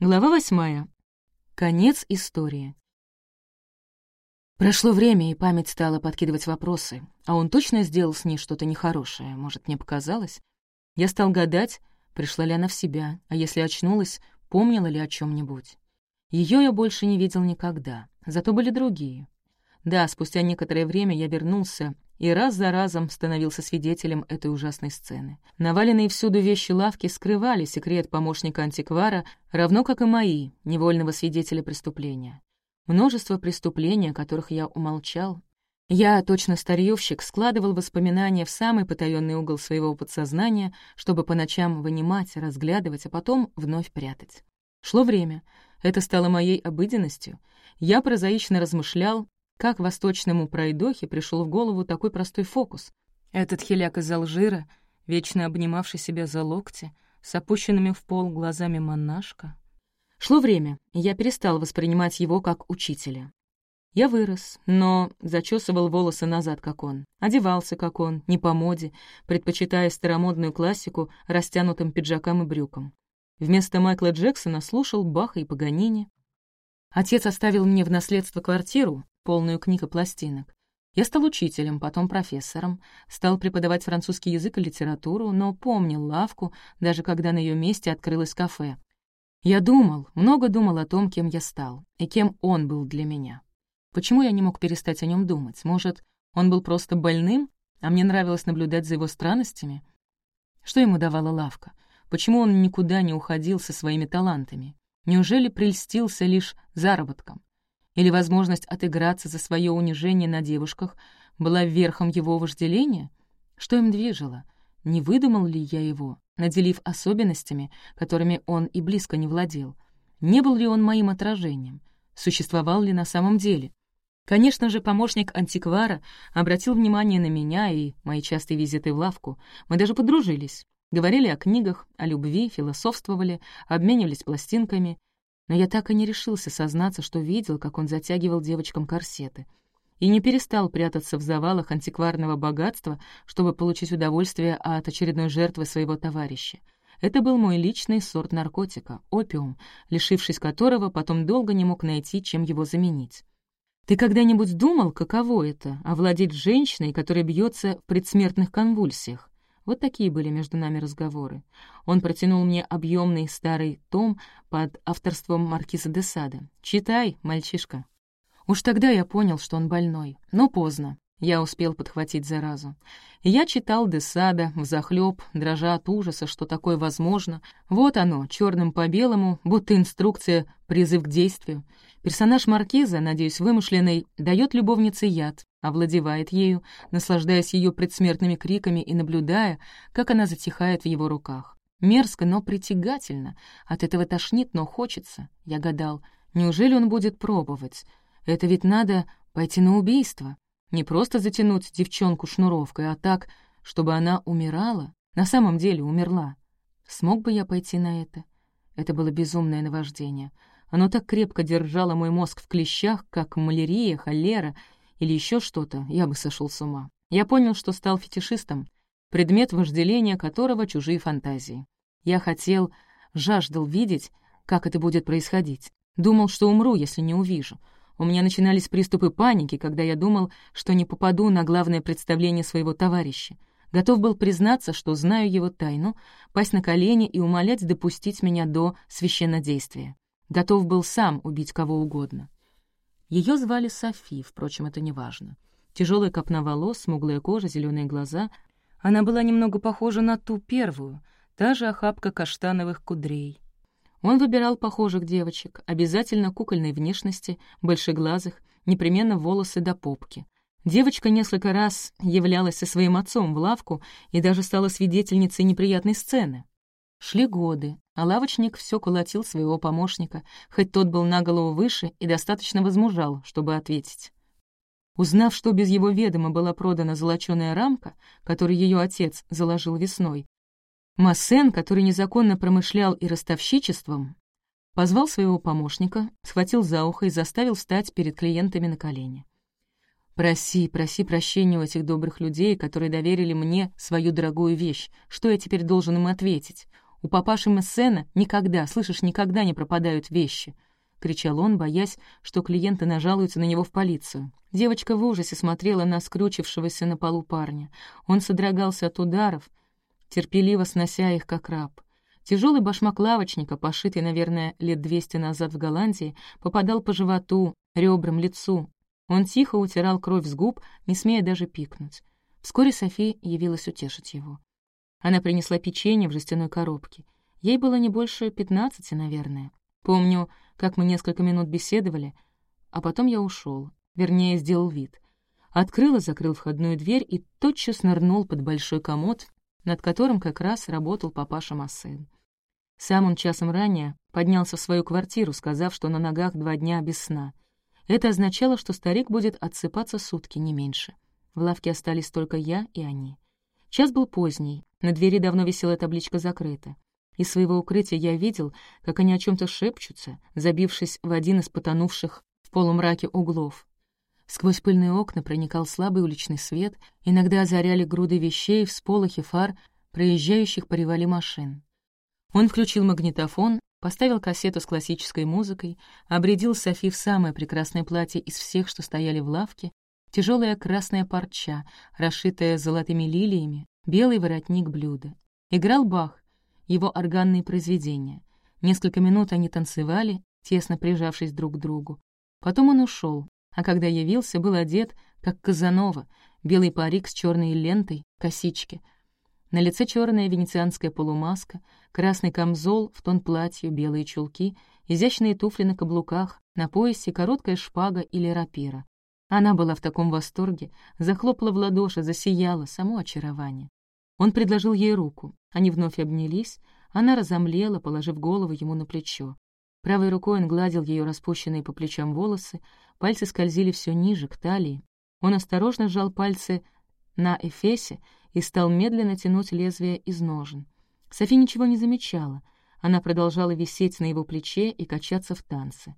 Глава восьмая. Конец истории. Прошло время, и память стала подкидывать вопросы. А он точно сделал с ней что-то нехорошее, может, мне показалось? Я стал гадать, пришла ли она в себя, а если очнулась, помнила ли о чем нибудь Ее я больше не видел никогда, зато были другие. Да, спустя некоторое время я вернулся и раз за разом становился свидетелем этой ужасной сцены. Наваленные всюду вещи лавки скрывали секрет помощника антиквара, равно как и мои, невольного свидетеля преступления. Множество преступлений, о которых я умолчал. Я, точно старьевщик, складывал воспоминания в самый потаённый угол своего подсознания, чтобы по ночам вынимать, разглядывать, а потом вновь прятать. Шло время. Это стало моей обыденностью. Я прозаично размышлял, как восточному пройдохе пришел в голову такой простой фокус? Этот хиляк из Алжира, вечно обнимавший себя за локти, с опущенными в пол глазами монашка. Шло время, и я перестал воспринимать его как учителя. Я вырос, но зачесывал волосы назад, как он, одевался, как он, не по моде, предпочитая старомодную классику растянутым пиджакам и брюкам. Вместо Майкла Джексона слушал Баха и Паганини. Отец оставил мне в наследство квартиру, полную книг и пластинок. Я стал учителем, потом профессором, стал преподавать французский язык и литературу, но помнил лавку, даже когда на ее месте открылось кафе. Я думал, много думал о том, кем я стал, и кем он был для меня. Почему я не мог перестать о нем думать? Может, он был просто больным, а мне нравилось наблюдать за его странностями? Что ему давала лавка? Почему он никуда не уходил со своими талантами? Неужели прельстился лишь заработком? Или возможность отыграться за свое унижение на девушках была верхом его вожделения? Что им движило? Не выдумал ли я его, наделив особенностями, которыми он и близко не владел? Не был ли он моим отражением? Существовал ли на самом деле? Конечно же, помощник антиквара обратил внимание на меня и мои частые визиты в лавку. Мы даже подружились. Говорили о книгах, о любви, философствовали, обменивались пластинками — но я так и не решился сознаться, что видел, как он затягивал девочкам корсеты, и не перестал прятаться в завалах антикварного богатства, чтобы получить удовольствие от очередной жертвы своего товарища. Это был мой личный сорт наркотика — опиум, лишившись которого потом долго не мог найти, чем его заменить. Ты когда-нибудь думал, каково это — овладеть женщиной, которая бьется в предсмертных конвульсиях? Вот такие были между нами разговоры. Он протянул мне объемный старый том под авторством Маркиза де Сада. «Читай, мальчишка». Уж тогда я понял, что он больной, но поздно. Я успел подхватить заразу. я читал Десада взахлёб, дрожа от ужаса, что такое возможно. Вот оно, черным по белому, будто инструкция, призыв к действию. Персонаж Маркиза, надеюсь, вымышленный, дает любовнице яд, овладевает ею, наслаждаясь ее предсмертными криками и наблюдая, как она затихает в его руках. Мерзко, но притягательно. От этого тошнит, но хочется. Я гадал, неужели он будет пробовать? Это ведь надо пойти на убийство. Не просто затянуть девчонку шнуровкой, а так, чтобы она умирала, на самом деле умерла. Смог бы я пойти на это? Это было безумное наваждение. Оно так крепко держало мой мозг в клещах, как малярия, холера или еще что-то, я бы сошел с ума. Я понял, что стал фетишистом, предмет вожделения которого — чужие фантазии. Я хотел, жаждал видеть, как это будет происходить. Думал, что умру, если не увижу — у меня начинались приступы паники, когда я думал, что не попаду на главное представление своего товарища. Готов был признаться, что знаю его тайну, пасть на колени и умолять допустить меня до священнодействия. Готов был сам убить кого угодно. Ее звали Софи, впрочем, это не важно. Тяжелая копна волос, смуглая кожа, зеленые глаза. Она была немного похожа на ту первую, та же охапка каштановых кудрей. Он выбирал похожих девочек, обязательно кукольной внешности, большеглазых, непременно волосы до попки. Девочка несколько раз являлась со своим отцом в лавку и даже стала свидетельницей неприятной сцены. Шли годы, а лавочник все колотил своего помощника, хоть тот был на голову выше и достаточно возмужал, чтобы ответить. Узнав, что без его ведома была продана золочёная рамка, которую ее отец заложил весной, Массен, который незаконно промышлял и ростовщичеством, позвал своего помощника, схватил за ухо и заставил встать перед клиентами на колени. Проси, проси прощения у этих добрых людей, которые доверили мне свою дорогую вещь. Что я теперь должен им ответить? У папаши Мессена никогда, слышишь, никогда не пропадают вещи. — кричал он, боясь, что клиенты нажалуются на него в полицию. Девочка в ужасе смотрела на скрючившегося на полу парня. Он содрогался от ударов, терпеливо снося их, как раб. Тяжелый башмак лавочника, пошитый, наверное, лет двести назад в Голландии, попадал по животу, ребрам, лицу, он тихо утирал кровь с губ, не смея даже пикнуть. Вскоре Софи явилась утешить его. Она принесла печенье в жестяной коробке. Ей было не больше пятнадцати, наверное. Помню, как мы несколько минут беседовали, а потом я ушел, вернее, сделал вид. Открыл закрыл входную дверь и тотчас нырнул под большой комод, над которым как раз работал папаша Массен. Сам он часом ранее поднялся в свою квартиру, сказав, что на ногах два дня без сна. Это означало, что старик будет отсыпаться сутки, не меньше. В лавке остались только я и они. Час был поздний, на двери давно висела табличка «Закрыто». Из своего укрытия я видел, как они о чем то шепчутся, забившись в один из потонувших в полумраке углов. Сквозь пыльные окна проникал слабый уличный свет, иногда озаряли груды вещей, всполохи фар, проезжающих по ревали машин. Он включил магнитофон, Поставил кассету с классической музыкой, обредил Софи в самое прекрасное платье из всех, что стояли в лавке, тяжелая красная парча, расшитая золотыми лилиями, белый воротник блюда. Играл Бах, его органные произведения. Несколько минут они танцевали, тесно прижавшись друг к другу. Потом он ушел, а когда явился, был одет, как Казанова, белый парик с черной лентой, косички — на лице черная венецианская полумаска, красный камзол в тон платью, белые чулки, изящные туфли на каблуках, на поясе короткая шпага или рапира. Она была в таком восторге, захлопала в ладоши, засияла, само очарование. Он предложил ей руку. Они вновь обнялись, она разомлела, положив голову ему на плечо. Правой рукой он гладил ее распущенные по плечам волосы, пальцы скользили все ниже, к талии. Он осторожно сжал пальцы на эфесе и стал медленно тянуть лезвие из ножен. Софи ничего не замечала. Она продолжала висеть на его плече и качаться в танце.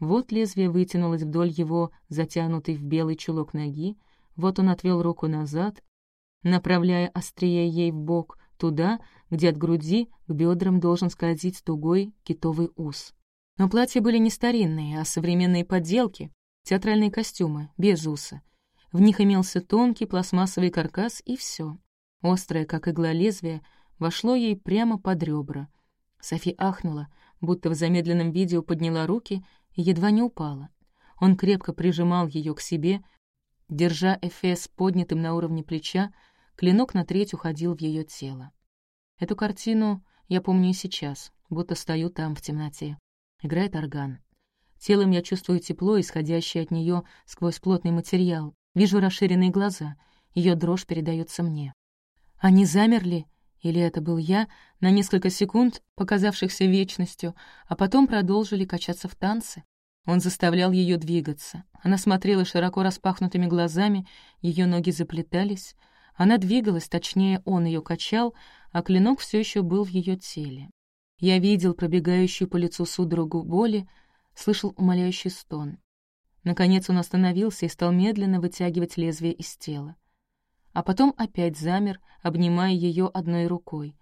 Вот лезвие вытянулось вдоль его, затянутой в белый чулок ноги, вот он отвел руку назад, направляя острие ей в бок, туда, где от груди к бедрам должен скользить тугой китовый ус. Но платья были не старинные, а современные подделки, театральные костюмы, без уса — в них имелся тонкий пластмассовый каркас, и все. Острое, как игла лезвие, вошло ей прямо под ребра. Софи ахнула, будто в замедленном видео подняла руки и едва не упала. Он крепко прижимал ее к себе, держа Эфес поднятым на уровне плеча, клинок на треть уходил в ее тело. Эту картину я помню и сейчас, будто стою там в темноте. Играет орган. Телом я чувствую тепло, исходящее от нее сквозь плотный материал. Вижу расширенные глаза. Ее дрожь передается мне. Они замерли, или это был я, на несколько секунд, показавшихся вечностью, а потом продолжили качаться в танце. Он заставлял ее двигаться. Она смотрела широко распахнутыми глазами, ее ноги заплетались. Она двигалась, точнее, он ее качал, а клинок все еще был в ее теле. Я видел пробегающую по лицу судорогу боли, слышал умоляющий стон. Наконец он остановился и стал медленно вытягивать лезвие из тела. А потом опять замер, обнимая ее одной рукой.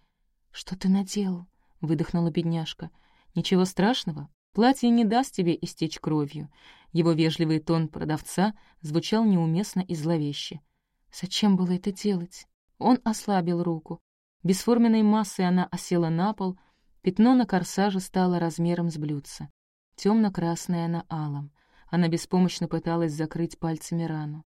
«Что ты наделал?» — выдохнула бедняжка. «Ничего страшного. Платье не даст тебе истечь кровью». Его вежливый тон продавца звучал неуместно и зловеще. «Зачем было это делать?» Он ослабил руку. Бесформенной массой она осела на пол, пятно на корсаже стало размером с блюдца. Темно-красное на алом. Она беспомощно пыталась закрыть пальцами рану.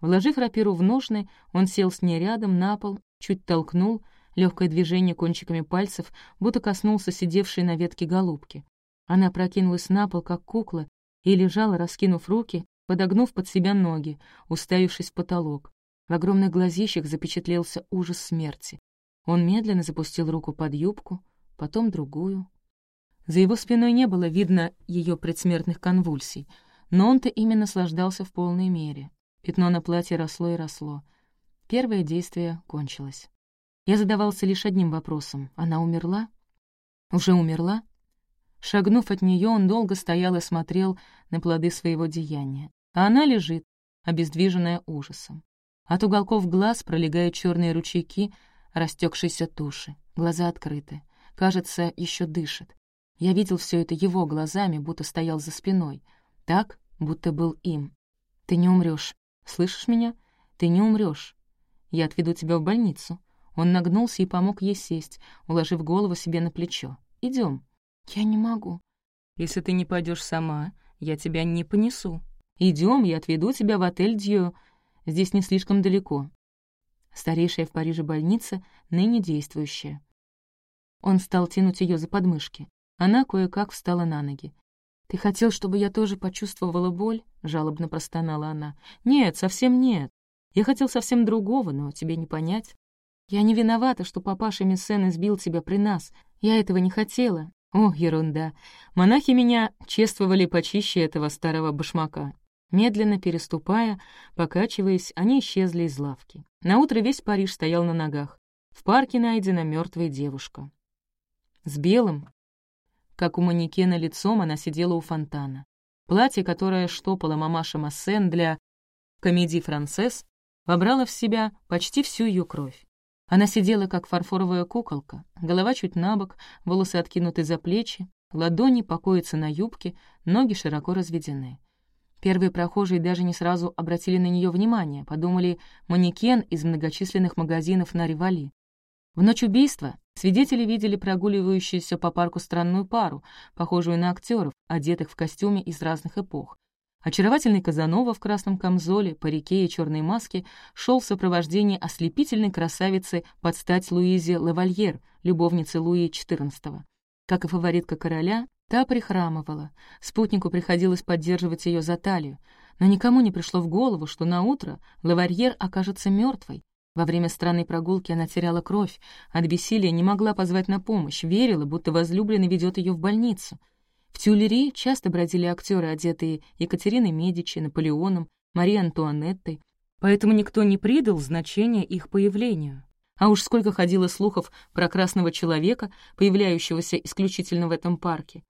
Вложив рапиру в ножны, он сел с ней рядом на пол, чуть толкнул, легкое движение кончиками пальцев, будто коснулся сидевшей на ветке голубки. Она прокинулась на пол, как кукла, и лежала, раскинув руки, подогнув под себя ноги, уставившись в потолок. В огромных глазищах запечатлелся ужас смерти. Он медленно запустил руку под юбку, потом другую. За его спиной не было видно ее предсмертных конвульсий — но он-то ими наслаждался в полной мере. Пятно на платье росло и росло. Первое действие кончилось. Я задавался лишь одним вопросом. Она умерла? Уже умерла? Шагнув от нее, он долго стоял и смотрел на плоды своего деяния. А она лежит, обездвиженная ужасом. От уголков глаз пролегают черные ручейки растекшейся туши, глаза открыты. Кажется, еще дышит. Я видел все это его глазами, будто стоял за спиной. Так, будто был им. «Ты не умрешь. Слышишь меня? Ты не умрешь. Я отведу тебя в больницу». Он нагнулся и помог ей сесть, уложив голову себе на плечо. Идем. «Я не могу». «Если ты не пойдешь сама, я тебя не понесу. Идем, я отведу тебя в отель Дью. Здесь не слишком далеко». Старейшая в Париже больница, ныне действующая. Он стал тянуть ее за подмышки. Она кое-как встала на ноги. «Ты хотел, чтобы я тоже почувствовала боль?» — жалобно простонала она. «Нет, совсем нет. Я хотел совсем другого, но тебе не понять. Я не виновата, что папаша Мессен избил тебя при нас. Я этого не хотела. О, ерунда. Монахи меня чествовали почище этого старого башмака. Медленно переступая, покачиваясь, они исчезли из лавки. Наутро весь Париж стоял на ногах. В парке найдена мертвая девушка. С белым, как у манекена лицом, она сидела у фонтана. Платье, которое штопала мамаша Массен для комедии «Францесс», вобрало в себя почти всю ее кровь. Она сидела, как фарфоровая куколка, голова чуть набок, волосы откинуты за плечи, ладони покоятся на юбке, ноги широко разведены. Первые прохожие даже не сразу обратили на нее внимание, подумали манекен из многочисленных магазинов на Ривали. В ночь убийства свидетели видели прогуливающуюся по парку странную пару, похожую на актеров, одетых в костюме из разных эпох. Очаровательный Казанова в красном камзоле, парике и черной маске шел в сопровождении ослепительной красавицы под стать Луизе Лавальер, любовницы Луи XIV. Как и фаворитка короля, та прихрамывала. Спутнику приходилось поддерживать ее за талию, но никому не пришло в голову, что на утро Лавальер окажется мертвой. Во время странной прогулки она теряла кровь, от бессилия не могла позвать на помощь, верила, будто возлюбленный ведет ее в больницу — в Тюлери часто бродили актеры, одетые Екатериной Медичи, Наполеоном, Марией Антуанеттой, поэтому никто не придал значения их появлению. А уж сколько ходило слухов про красного человека, появляющегося исключительно в этом парке.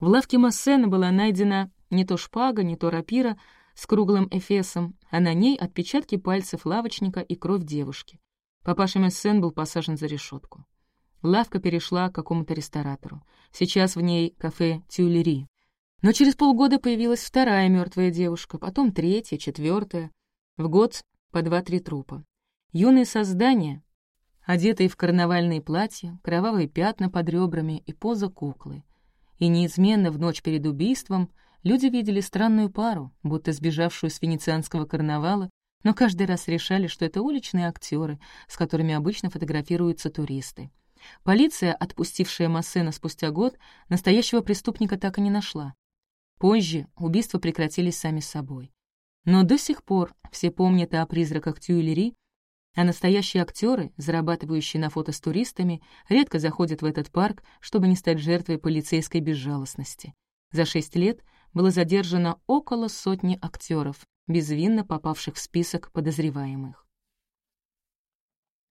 В лавке Массена была найдена не то шпага, не то рапира с круглым эфесом, а на ней отпечатки пальцев лавочника и кровь девушки. Папаша Мессен был посажен за решетку. Лавка перешла к какому-то ресторатору. Сейчас в ней кафе «Тюлери». Но через полгода появилась вторая мертвая девушка, потом третья, четвертая. В год по два-три трупа. Юные создания, одетые в карнавальные платья, кровавые пятна под ребрами и поза куклы. И неизменно в ночь перед убийством люди видели странную пару, будто сбежавшую с венецианского карнавала, но каждый раз решали, что это уличные актеры, с которыми обычно фотографируются туристы. Полиция, отпустившая Массена спустя год, настоящего преступника так и не нашла. Позже убийства прекратились сами собой. Но до сих пор все помнят о призраках Тюильри, а настоящие актеры, зарабатывающие на фото с туристами, редко заходят в этот парк, чтобы не стать жертвой полицейской безжалостности. За шесть лет было задержано около сотни актеров, безвинно попавших в список подозреваемых.